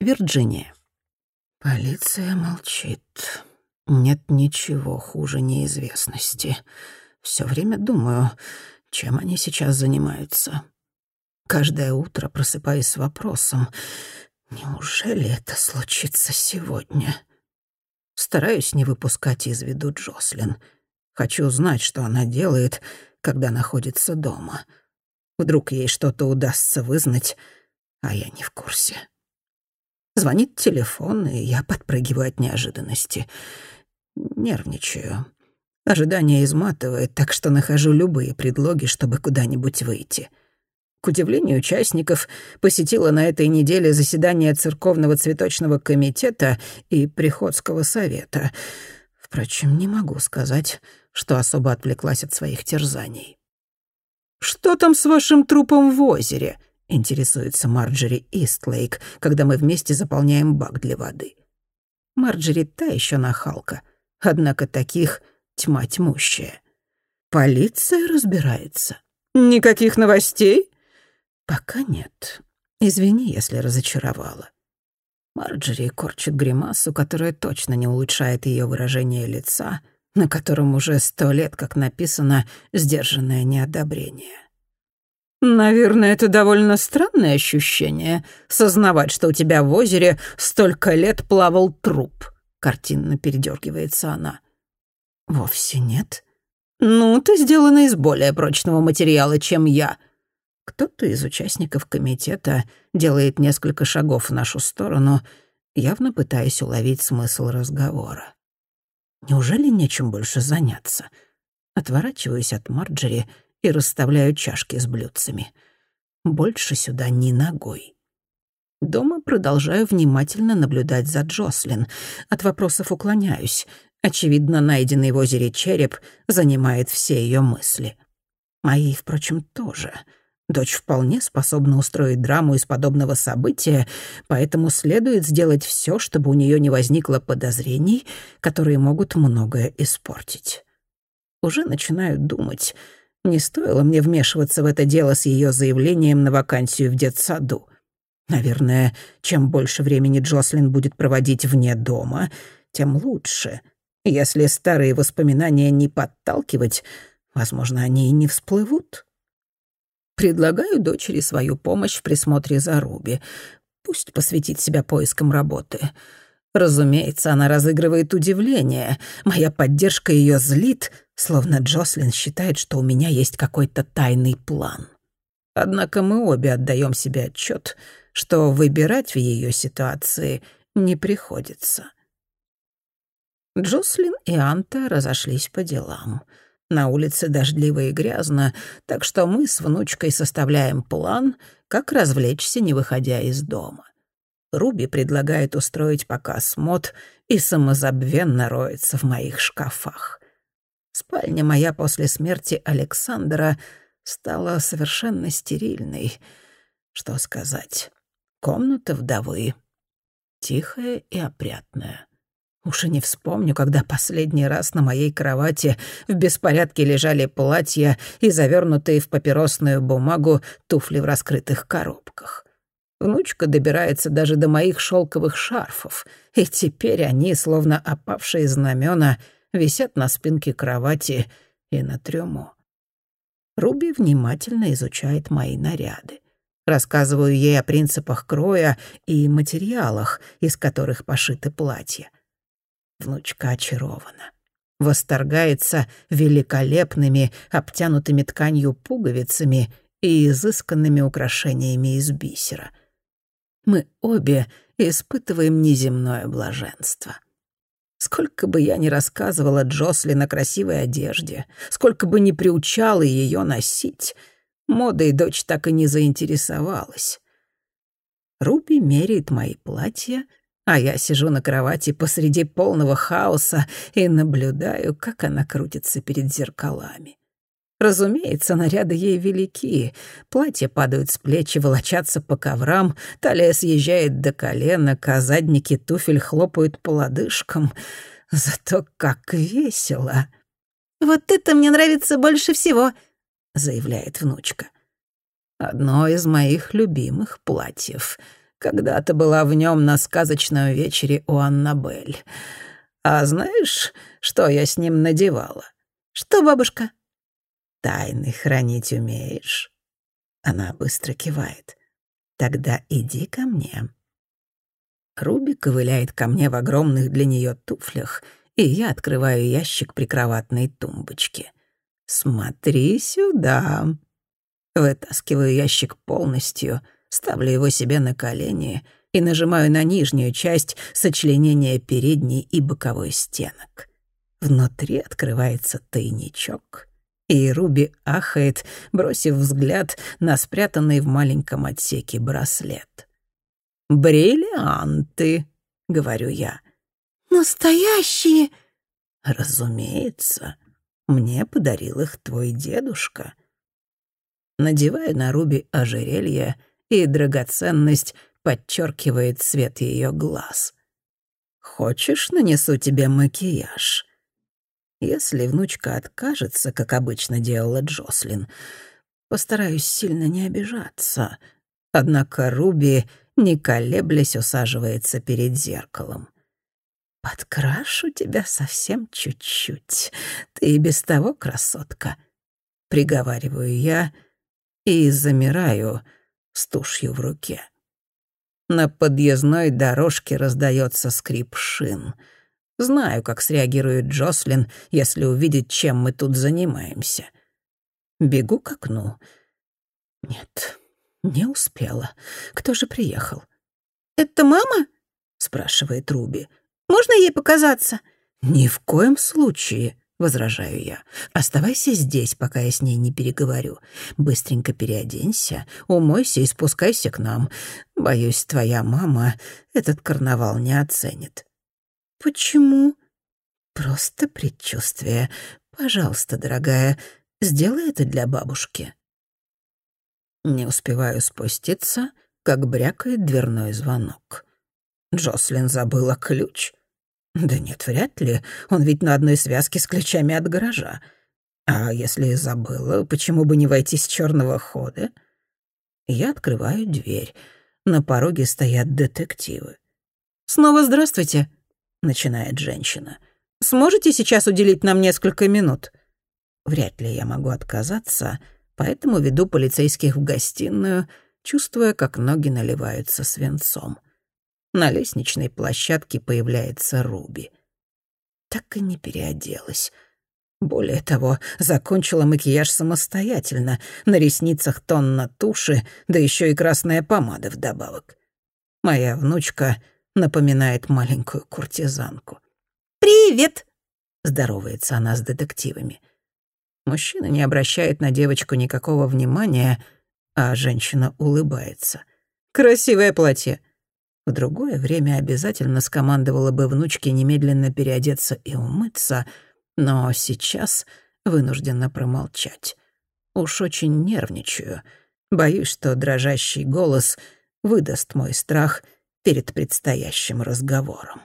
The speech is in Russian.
Вирджиния. Полиция молчит. Нет ничего хуже неизвестности. Все время думаю, чем они сейчас занимаются. Каждое утро просыпаюсь с вопросом, неужели это случится сегодня? Стараюсь не выпускать из виду Джослин. Хочу знать, что она делает, когда находится дома. Вдруг ей что-то удастся вызнать, а я не в курсе. Звонит телефон, и я подпрыгиваю от неожиданности. Нервничаю. Ожидание изматывает, так что нахожу любые предлоги, чтобы куда-нибудь выйти. К удивлению участников, посетила на этой неделе заседание Церковного цветочного комитета и Приходского совета. Впрочем, не могу сказать, что особо отвлеклась от своих терзаний. «Что там с вашим трупом в озере?» — интересуется Марджери Истлейк, когда мы вместе заполняем бак для воды. Марджери та еще нахалка, однако таких тьма тьмущая. Полиция разбирается. Никаких новостей? Пока нет. Извини, если разочаровала. Марджери корчит гримасу, которая точно не улучшает ее выражение лица, на котором уже сто лет, как написано, сдержанное неодобрение. Наверное, это довольно странное ощущение — сознавать, что у тебя в озере столько лет плавал труп. Картинно передергивается она. Вовсе нет. Ну, ты сделана из более прочного материала, чем я. Кто-то из участников комитета делает несколько шагов в нашу сторону, явно пытаясь уловить смысл разговора. Неужели нечем больше заняться? Отворачиваюсь от Марджери — и расставляю чашки с блюдцами. Больше сюда ни ногой. Дома продолжаю внимательно наблюдать за Джослин. От вопросов уклоняюсь. Очевидно, найденный в озере череп занимает все ее мысли. Мои, впрочем, тоже. Дочь вполне способна устроить драму из подобного события, поэтому следует сделать все, чтобы у нее не возникло подозрений, которые могут многое испортить. Уже начинаю думать, не стоило мне вмешиваться в это дело с ее заявлением на вакансию в детсаду. Наверное, чем больше времени Джослин будет проводить вне дома, тем лучше. Если старые воспоминания не подталкивать, возможно, они и не всплывут. Предлагаю дочери свою помощь в присмотре за Руби. Пусть посвятит себя поискам работы. Разумеется, она разыгрывает удивление. Моя поддержка ее злит, словно Джослин считает, что у меня есть какой-то тайный план. Однако мы обе отдаем себе отчет, что выбирать в ее ситуации не приходится. Джослин и Анта разошлись по делам. На улице дождливо и грязно, так что мы с внучкой составляем план, как развлечься, не выходя из дома. Руби предлагает устроить показ мод и самозабвенно роется в моих шкафах. Спальня моя после смерти Александра стала совершенно стерильной. Что сказать? Комната вдовы. Тихая и опрятная. Уж и не вспомню, когда последний раз на моей кровати в беспорядке лежали платья и завернутые в папиросную бумагу туфли в раскрытых коробках. Внучка добирается даже до моих шелковых шарфов, и теперь они, словно опавшие знамена, висят на спинке кровати и на трюму. Руби внимательно изучает мои наряды. Рассказываю ей о принципах кроя и материалах, из которых пошиты платья. Внучка очарована. Восторгается великолепными, обтянутыми тканью пуговицами и изысканными украшениями из бисера — мы обе испытываем неземное блаженство. Сколько бы я ни рассказывала Джослин о красивой одежде, сколько бы ни приучала ее носить, модой дочь так и не заинтересовалась. Руби меряет мои платья, а я сижу на кровати посреди полного хаоса и наблюдаю, как она крутится перед зеркалами. Разумеется, наряды ей велики. Платья падают с плеч и волочатся по коврам, талия съезжает до колена, а задники туфель хлопают по лодыжкам. Зато как весело. «Вот это мне нравится больше всего», — заявляет внучка. «Одно из моих любимых платьев. Когда-то была в нем на сказочном вечере у Аннабель. А знаешь, что я с ним надевала? Что, бабушка? Тайны хранить умеешь? Она быстро кивает. Тогда иди ко мне. Руби ковыляет ко мне в огромных для нее туфлях, и я открываю ящик прикроватной тумбочки. «Смотри сюда!» Вытаскиваю ящик полностью, ставлю его себе на колени и нажимаю на нижнюю часть сочленения передней и боковой стенок. Внутри открывается тайничок, и Руби ахает, бросив взгляд на спрятанный в маленьком отсеке браслет. «Бриллианты», — говорю я. «Настоящие?» «Разумеется. Мне подарил их твой дедушка». Надеваю на Руби ожерелье, и драгоценность подчеркивает цвет ее глаз. «Хочешь, нанесу тебе макияж?» Если внучка откажется, как обычно делала Джослин, постараюсь сильно не обижаться. Однако Руби не колеблясь, усаживается перед зеркалом. «Подкрашу тебя совсем чуть-чуть. Ты и без того красотка», — приговариваю я и замираю с тушью в руке. На подъездной дорожке раздается скрип шин. Знаю, как среагирует Джослин, если увидит, чем мы тут занимаемся. Бегу к окну. Нет, не успела. Кто же приехал? «Это мама?» — спрашивает Руби. «Можно ей показаться?» «Ни в коем случае», — возражаю я. «Оставайся здесь, пока я с ней не переговорю. Быстренько переоденься, умойся и спускайся к нам. Боюсь, твоя мама этот карнавал не оценит». «Почему?» «Просто предчувствие. Пожалуйста, дорогая, сделай это для бабушки». Не успеваю спуститься, как брякает дверной звонок. Джослин забыла ключ. Да нет, вряд ли. Он ведь на одной связке с ключами от гаража. А если забыла, почему бы не войти с черного хода? Я открываю дверь. На пороге стоят детективы. «Снова здравствуйте», — начинает женщина. «Сможете сейчас уделить нам несколько минут?» Вряд ли я могу отказаться, — поэтому веду полицейских в гостиную, чувствуя, как ноги наливаются свинцом. На лестничной площадке появляется Руби. Так и не переоделась. Более того, закончила макияж самостоятельно, на ресницах тонна туши, да еще и красная помада вдобавок. Моя внучка напоминает маленькую куртизанку. «Привет!» — здоровается она с детективами — Мужчина не обращает на девочку никакого внимания, а женщина улыбается. «Красивое платье!» В другое время обязательно скомандовала бы внучке немедленно переодеться и умыться, но сейчас вынуждена промолчать. Уж очень нервничаю. Боюсь, что дрожащий голос выдаст мой страх перед предстоящим разговором.